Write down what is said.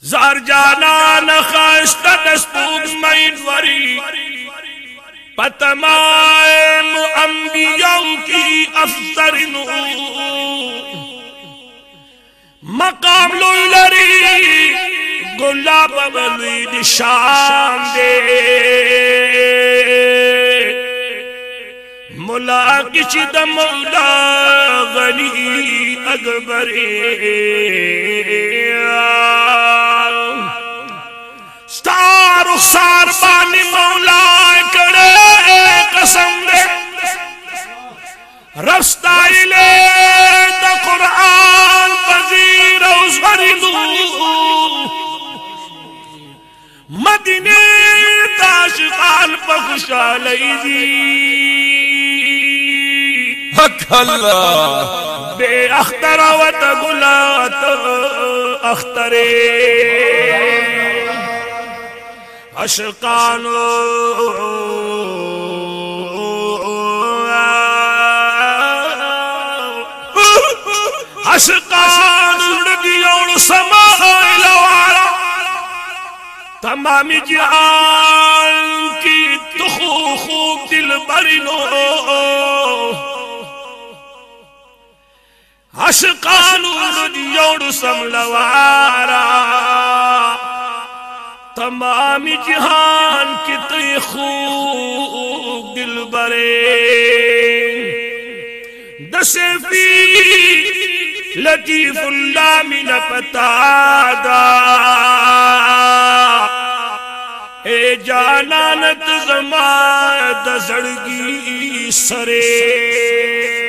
زار جانا نخشت دستوگ مین وری۔ پتمائم انبیاء کی افسر نو مقام لری گلاب بلوی شام دے۔ ملا کچھ دا مولا غنی اکبری رخسار بانی مولا کڑے قسم دے۔ رستائی لے دا قرآن پذیر اس غریدو مدینے تاشقان پا خوشالی دی حق اللہ۔ بے اختر و تگلات اخترے۔ أشقان. أشقان. ربيع السماء إلى وعلا. تمام جهان كي تخوخو دل برنو. عشقان ربيع السماء تمام جہان کی تی خوب دل برے دسفی لطیف اللہ من پتا دا اے جانانت زمان دزڑگی سرے۔